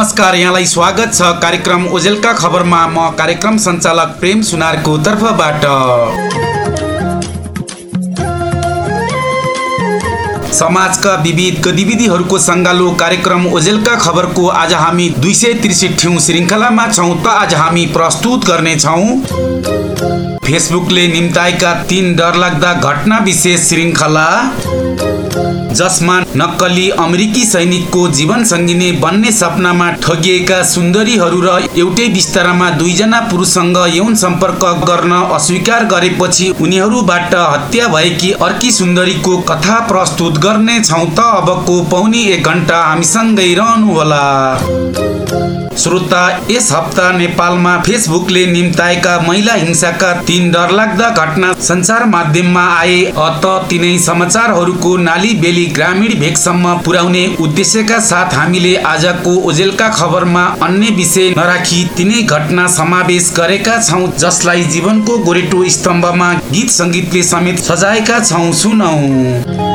नमस्कार यहाँलाई स्वागत छ कार्यक्रम ओजेलका खबरमा। म कार्यक्रम सञ्चालक प्रेम सुनारको तर्फबाट। समाजका विविध गतिविधिहरूको सङ्गालो कार्यक्रम ओजेलका खबरको आज हामी दुई सय त्रिसठी श्रृङ्खलामा छौँ त आज हामी प्रस्तुत गर्नेछौँ। फेसबुकले निम्ताएका तीन डरलाग्दा घटना विशेष श्रृङ्खला। जसमा नक्कली अमेरिकी सैनिकको जीवन सङ्गिनी बन्ने सपनामा ठगिएका सुन्दरीहरू र एउटै बिस्तारामा दुईजना पुरुषसँग यौन सम्पर्क गर्न अस्वीकार गरेपछि उनीहरूबाट हत्या भएकी अर्की सुन्दरीको कथा प्रस्तुत गर्ने छौँ त अबको पौनी एक घन्टा हामीसँगै रहनुहोला। श्रोता यस हप्ता नेपालमा फेसबुकले निम्ताएका महिला हिंसाका तीन डरलाग्दा घटना सञ्चार माध्यममा आए अत तिनै समाचारहरूको नाली बेली ग्रामीण भेगसम्म पुर्याउने उद्देश्यका साथ हामीले आजको ओजेलका खबरमा अन्य विषय नराखी तिनै घटना समावेश गरेका छौँ जसलाई जीवनको गोरेटो स्तम्भमा गीत सङ्गीतले समेत सजाएका छौँ। सुनौ।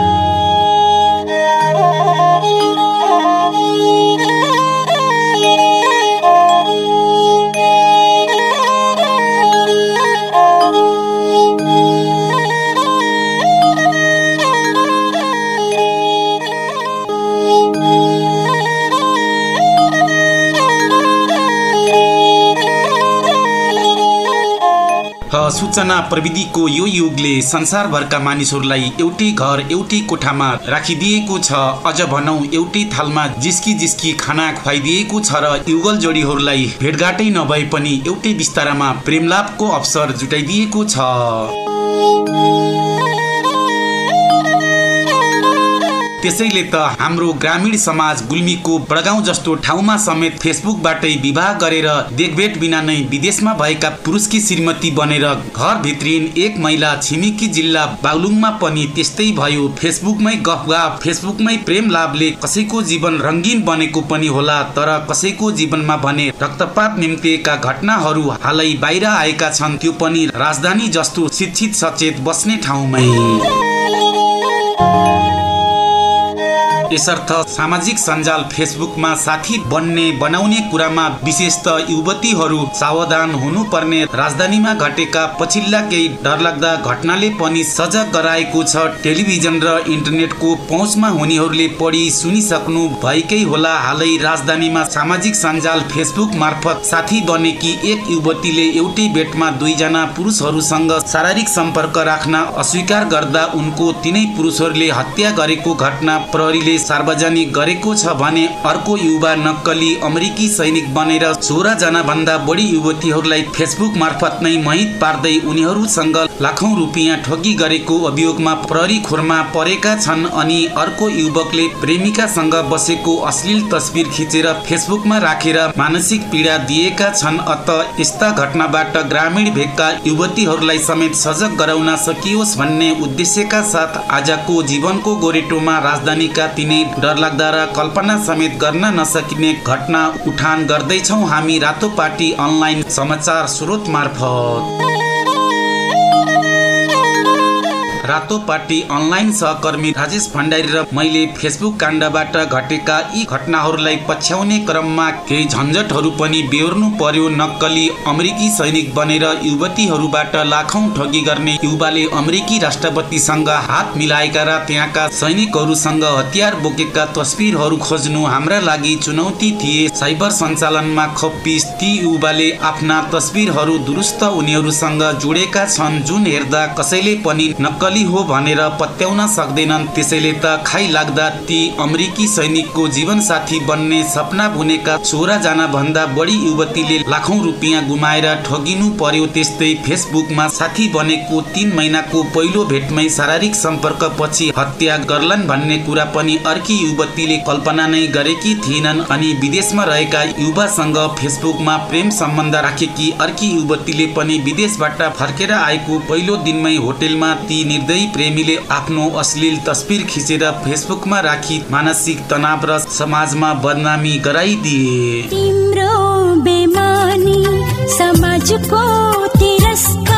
सूचना प्रविधिको यो युगले संसारभरका मानिसहरूलाई एउटै घर एउटै कोठामा राखिदिएको छ। अझ भनौ एउटै थालमा जिस्की जिस्की खाना खुवाइदिएको छ र युगल जोडीहरूलाई भेटघाटै नभए पनि एउटै बिस्तारामा प्रेमलाभको अवसर जुटाइदिएको छ। त्यसैले त हाम्रो ग्रामीण समाज गुल्मीको बडगाउँ जस्तो ठाउँमा समेत फेसबुकबाटै विवाह गरेर देखभेट बिना नै विदेशमा भएका पुरुषकी श्रीमती बनेर घर भित्रिन एक महिला छिमेकी जिल्ला बागलुङमा पनि त्यस्तै भयो। फेसबुकमै गफगाफ फेसबुकमै प्रेम लाभले कसैको जीवन रङ्गीन बनेको पनि होला तर कसैको जीवनमा भने रक्तपात निम्तिएका घटनाहरू हालै बाहिर आएका छन् त्यो पनि राजधानी जस्तो शिक्षित सचेत बस्ने ठाउँमै। यसर्थ सामाजिक सञ्जाल फेसबुकमा साथी बन्ने बनाउने कुरामा विशेष त युवतीहरू सावधान हुनुपर्ने राजधानीमा घटेका पछिल्ला केही डरलाग्दा घटनाले पनि सजग गराएको छ। टेलिभिजन र इन्टरनेटको पहुँचमा हुनेहरूले पढी सुनिसक्नु भएकै होला। हालै राजधानीमा सामाजिक सञ्जाल फेसबुक मार्फत साथी बनेकी एक युवतीले एउटै बेटमा दुईजना पुरुषहरूसँग शारीरिक सम्पर्क राख्न अस्वीकार गर्दा उनको तिनै पुरुषहरूले हत्या गरेको घटना प्रहरीले सार्वजनिक गरेको छ भने अर्को युवा नक्कली अमेरिकी सैनिक बनेर सोह्र जना भन्दा बढी युवतीहरूलाई फेसबुक मार्फत नै महित पार्दै उनीहरूसँग लाखौं रुपियाँ ठगी गरेको अभियोगमा प्रहरी खोरमा परेका छन् अनि अर्को युवकले प्रेमिकासँग बसेको अश्लील तस्बिर खिचेर फेसबुकमा राखेर मानसिक पीडा दिएका छन्। अत यस्ता घटनाबाट ग्रामीण भेगका युवतीहरूलाई समेत सजग गराउन सकियोस् भन्ने उद्देश्यका साथ आजको जीवनको गोरेटोमा राजधानीका तिनै डरलाग्दा र कल्पना समेत गर्न नसकिने घटना उठान गर्दैछौ। हामी रातो पार्टी अनलाइन समाचार स्रोत मार्फत। रातो पार्टी अनलाइन सहकर्मी राजेश भण्डारी र मैले फेसबुक काण्डबाट घटेका यी घटनाहरूलाई पछ्याउने क्रममा केही झन्झटहरू पनि बेहोर्नु पर्यो। नक्कली अमेरिकी सैनिक बनेर युवतीहरूबाट लाखौं ठगी गर्ने युवाले अमेरिकी राष्ट्रपतिसँग हात मिलाएका र त्यहाँका सैनिकहरूसँग हतियार बोकेका तस्बिरहरू खोज्नु हाम्रा लागि चुनौती थिए। साइबर सञ्चालनमा खप्पिस ती युवाले आफ्ना तस्बिरहरू दुरुस्त उनीहरूसँग जोडेका छन्। जुन हेर्दा कसैले पनि नक्कली नक्कली हो भनेर पत्याउन सक्दैनन्। त्यसैले त खाइ लाग्दा ती अमेरिकी सैनिकको जीवन साथी बन्ने सपना बुनेका सोह्र जना भन्दा बढी युवतीले लाखौं रुपियाँ गुमाएर ठगिनु पर्यो त्यस्तै फेसबुकमा साथी बनेको तीन महिनाको पहिलो भेटमै शारीरिक सम्पर्क पछि हत्या गर्लन् भन्ने कुरा पनि अर्की युवतीले कल्पना नै गरेकी थिएनन् अनि विदेशमा रहेका युवासँग फेसबुकमा प्रेम सम्बन्ध राखेकी अर्की युवतीले पनि विदेशबाट फर्केर आएको पहिलो दिनमै होटेलमा ती निर्दयी प्रेमीले आफ्नो अश्लील तस्बिर खिचेर फेसबुकमा राखी मानसिक तनाव र समाजमा बदनामी गराइदिए। तिम्रो बेमानी समाजको तिरस्कार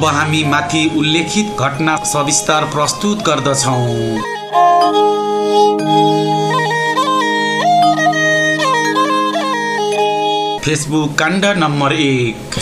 अब हामी माथि उल्लेखित घटना सविस्तार प्रस्तुत गर्दछौँ। फेसबुक काण्ड नम्बर एक।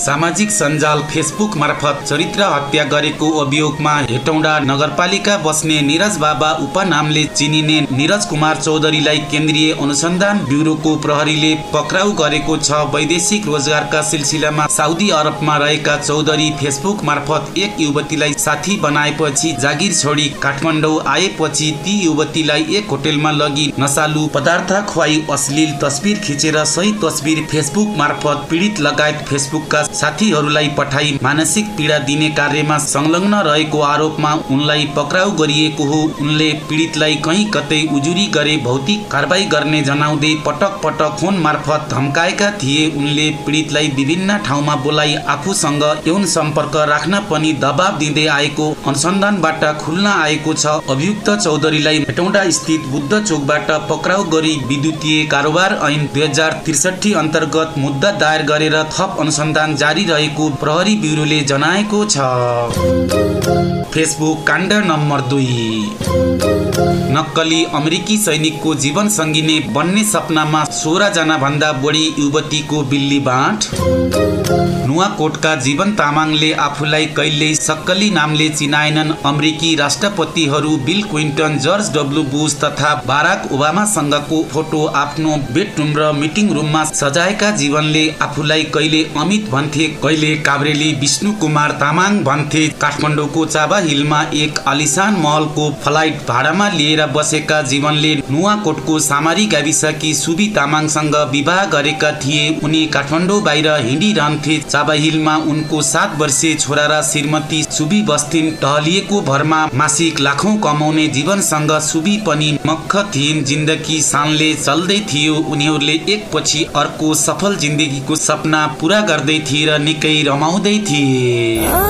सामाजिक सञ्जाल फेसबुक मार्फत चरित्र हत्या गरेको अभियोगमा हेटौँडा नगरपालिका बस्ने निरज बाबा उपनामले चिनिने निरज कुमार चौधरीलाई केन्द्रीय अनुसन्धान ब्युरोको प्रहरीले पक्राउ गरेको छ। वैदेशिक रोजगारका सिलसिलामा साउदी अरबमा रहेका चौधरी फेसबुक मार्फत एक युवतीलाई साथी बनाएपछि जागिर छोडी काठमाडौँ आएपछि ती युवतीलाई एक होटेलमा लगी नसालु पदार्थ खुवाई अश्लील तस्बिर खिचेर सही तस्बिर फेसबुक मार्फत पीडित लगायत फेसबुकका साथीहरूलाई पठाई मानसिक पीडा दिने कार्यमा संलग्न रहेको आरोपमा उनलाई पक्राउ गरिएको हो। उनले पीडितलाई कहीँ कतै उजुरी गरे भौतिक कारवाही गर्ने जनाउँदै पटक पटक फोन मार्फत धम्काएका थिए। उनले पीडितलाई विभिन्न ठाउँमा बोलाई आफूसँग यौन सम्पर्क राख्न पनि दबाब दिँदै आएको अनुसन्धानबाट खुल्न आएको छ। अभियुक्त चौधरीलाई हेटौँडा स्थित बुद्ध चोकबाट पक्राउ गरी विद्युतीय कारोबार ऐन दुई हजार त्रिसठी अन्तर्गत मुद्दा दायर गरेर थप अनुसन्धान जारी रहेको प्रहरी ब्युरोले जनाएको छ। फेसबुक काण्ड नम्बर दुई। नक्कली अमेरिकी सैनिकको जीवन सङ्गिने बन्ने सपनामा सोह्र जना भन्दा बढी युवतीको बिल्ली बाँट। नुवाकोटका जीवन तामाङले आफूलाई कहिल्यै सक्कली नामले चिनाएनन् अमेरिकी राष्ट्रपतिहरू Bill Clinton George W Bush तथा बाराक ओबामासँगको फोटो आफ्नो बेडरुम र मिटिङ रुममा सजाएका जीवनले आफूलाई कहिले अमित भन्थे कहिले काभ्रेली विष्णु कुमार तामाङ भन्थे। काठमाडौँको चाबा हिलमा एक आलिसान महलको फ्लाइट भाडामा लिएर बसेका जीवनले नुवाकोटको सामारी गाविसकी सुबी तामाङसँग विवाह गरेका थिए। उनी काठमाडौँ बाहिर हिँडिरहन्थे। चाबा हिलमा उनको सात वर्षीय छोरा र श्रीमती सुबी बस्थिन् टहलिएको भरमा मासिक लाखौं कमाउने जीवनसँग सुबी पनि मक्ख थिइन्। जिन्दगी सानले चल्दै थियो। उनीहरूले एकपछि अर्को सफल जिन्दगीको सपना पुरा गर्दै थिए र निकै रमाउँदै थिए।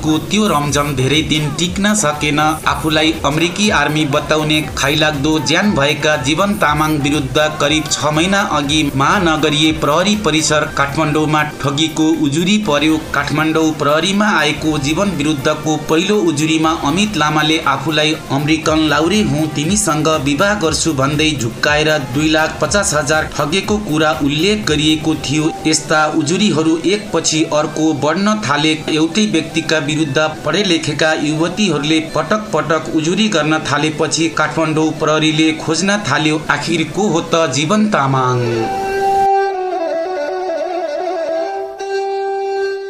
उनीहरूको त्यो रमझम धेरै दिन टिक्न सकेन। आफूलाई अमेरिकी आर्मी बताउने खाइलाग्दो ज्यान भएका जीवन तामाङ विरुद्ध करिब छ महिना अघि महानगरीय प्रहरी परिसर काठमाडौँमा ठगीको उजुरी पर्यो। काठमाडौँ प्रहरीमा आएको जीवन विरुद्धको पहिलो उजुरीमा अमित लामाले आफूलाई अमेरिकन लाउरे हुँ तिमीसँग विवाह गर्छु भन्दै झुक्काएर दुई लाख पचास हजार ठगेको कुरा उल्लेख गरिएको थियो। यस्ता उजुरीहरू एकपछि अर्को बढ्न थाले। एउटै व्यक्तिका विरुद्ध पढे लेखेका युवतीहरूले पटक पटक उजुरी गर्न थालेपछि काठमाडौँ प्रहरीले खोज्न थाल्यो आखिर को हो त जीवन तामाङ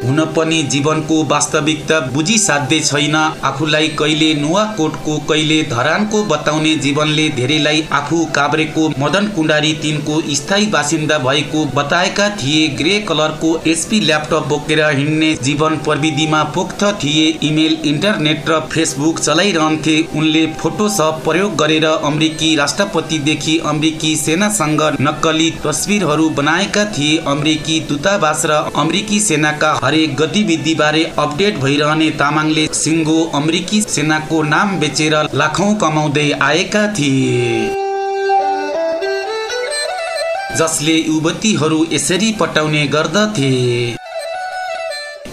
हुन पनि जीवनको वास्तविकता बुझिसाध्यै छैन। आफूलाई कहिले नुवाकोटको कहिले धरानको बताउने जीवनले धेरैलाई आफू काभ्रेको मदन कुण्डारी तिनको स्थायी बासिन्दा भएको बताएका थिए। ग्रे कलरको एचपी ल्यापटप बोकेर हिँड्ने जीवन प्रविधिमा पोख्त थिए। इमेल इन्टरनेट र फेसबुक चलाइरहन्थे। उनले फोटोसप प्रयोग गरेर अमेरिकी राष्ट्रपतिदेखि अमेरिकी सेनासँग नक्कली तस्विरहरू बनाएका थिए। अमेरिकी दूतावास र अमेरिकी सेनाका हरेक गतिविधिबारे अपडेट भइरहने तामाङले सिङ्गो अमेरिकी सेनाको नाम बेचेर लाखौँ कमाउँदै आएका थिए। जसले युवतीहरू यसरी पटाउने गर्दथे।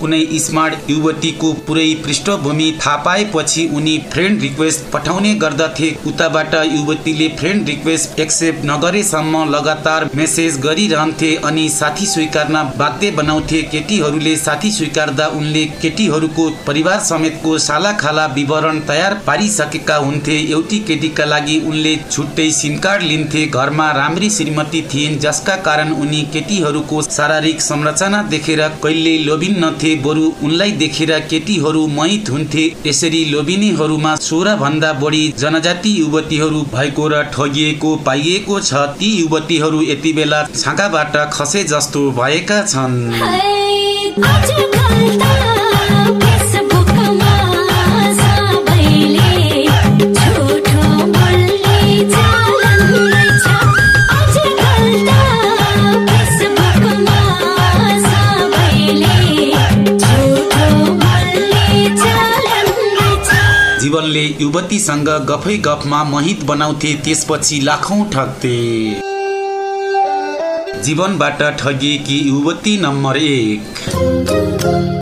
कुनै स्मार्ट युवतीको पुरै पृष्ठभूमि थाहा पाएपछि उनी फ्रेन्ड रिक्वेस्ट पठाउने गर्दथे। उताबाट युवतीले फ्रेन्ड रिक्वेस्ट एक्सेप्ट नगरेसम्म लगातार मेसेज गरिरहन्थे अनि साथी स्वीकार्न बाध्य बनाउँथे। केटीहरूले साथी स्वीकार्दा उनले केटीहरूको परिवार समेतको सालाखाला विवरण तयार पारिसकेका हुन्थे। एउटी केटीका लागि उनले छुट्टै सिम कार्ड लिन्थे। घरमा राम्री श्रीमती थिइन् जसका कारण उनी केटीहरूको शारीरिक संरचना देखेर कहिल्यै लोभिन्नथे बरु उनलाई देखेर केटीहरू मोहित हुन्थे। यसरी लोभिनेहरूमा सोह्र भन्दा बढी जनजाति युवतीहरू भएको र ठगिएको पाइएको छ। ती युवतीहरू यति बेला छाँगाबाट खसे जस्तो भएका छन्। जीवनले युवतीसँग गफै गफमा मोहित बनाउँथे त्यसपछि लाखौँ ठग्थे। जीवनबाट ठगिएकी युवती नम्बर एक।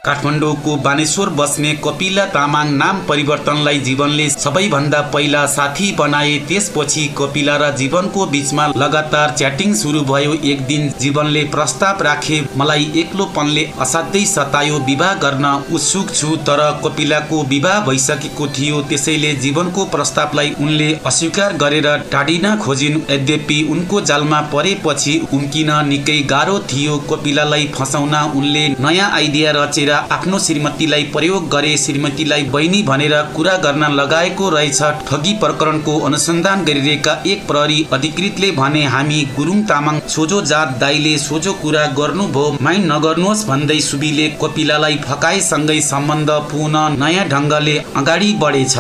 काठमाडौँको बानेश्वर बस्ने कपिला तामाङ नाम परिवर्तनलाई जीवनले सबैभन्दा पहिला साथी बनाए त्यसपछि कपिला र जीवनको बीचमा लगातार च्याटिङ सुरु भयो। एक दिन जीवनले प्रस्ताव राखे मलाई एक्लोपनले असाध्यै सतायो विवाह गर्न उत्सुक छु। तर कपिलाको विवाह भइसकेको थियो। त्यसैले जीवनको प्रस्तावलाई उनले अस्वीकार गरेर टाढिन खोजिन्। यद्यपि उनको जालमा परेपछि उम्किन निकै गाह्रो थियो कपिलालाई फसाउन? उनले नयाँ आइडिया रचेर आफ्नो श्रीमतीलाई प्रयोग गरे श्रीमतीलाई बहिनी भनेर कुरा गर्न लगाएको रहेछ। ठगी प्रकरणको अनुसन्धान गरिरहेका एक प्रहरी अधिकृतले भने हामी गुरुङ तामाङ सोझो जात दाईले सोझो कुरा गर्नुभयो। माइन नगर्नुहोस् भन्दै सुबीले कपिलालाई फकाएसँगै सम्बन्ध पुनः नयाँ ढङ्गले अगाडि बढेछ।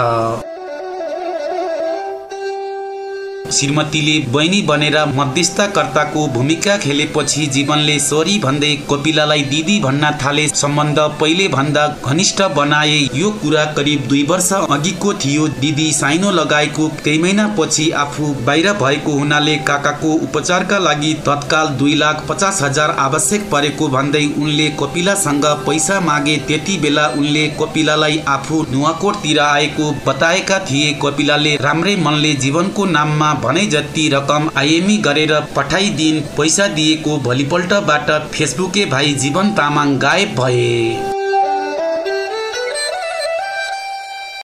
श्रीमतीले बहिनी बनेर मध्यस्थकर्ताको भूमिका खेलेपछि जीवनले सरी भन्दै कपिलालाई दिदी भन्न थाले सम्बन्ध पहिले भन्दा घनिष्ठ बनाए यो कुरा करिब दुई वर्ष अघिको थियो। दिदी साइनो लगाएको केही महिना पछि आफू बाहिर भएको हुनाले काकाको उपचारका लागि तत्काल दुई लाख पचास हजार आवश्यक परेको भन्दै उनले कपिलासँग पैसा मागे त्यति बेला उनले कपिलालाई आफू नुवाकोटतिर आएको बताएका थिए। कपिलाले राम्रै मनले जीवनको नाममा भने जति रकम आइएमी गरेर पठाइदिन् पैसा दिएको भोलिपल्टबाट फेसबुके भाइ जीवन तामाङ गायब भए।